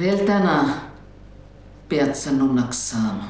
Vältänä piazzan nunnaksaan.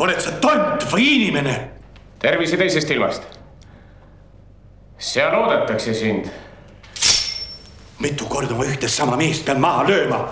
Oled sa tont või inimene? tervise teisest ilmast. seal oodatakse sind. mitu korda ma ühte sama meest pean maha lööma